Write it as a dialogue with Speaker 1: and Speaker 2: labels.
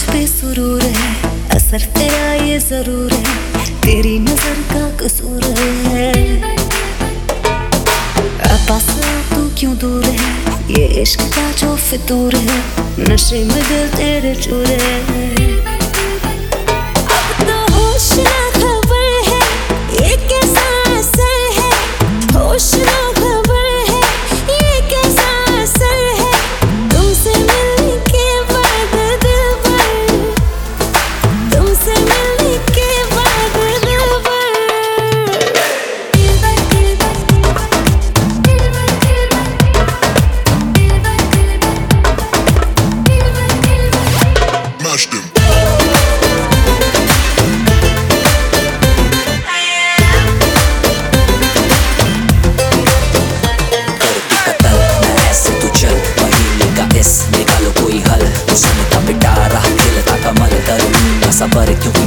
Speaker 1: कुछ पे सुरूर है असर तेरा ये जरूर है तेरी नजर का कसूर है पास तू क्यों दूर है ये इश्क का जो फितूर है नशे में दिल तेरे चूर है crush them. सबर क्यों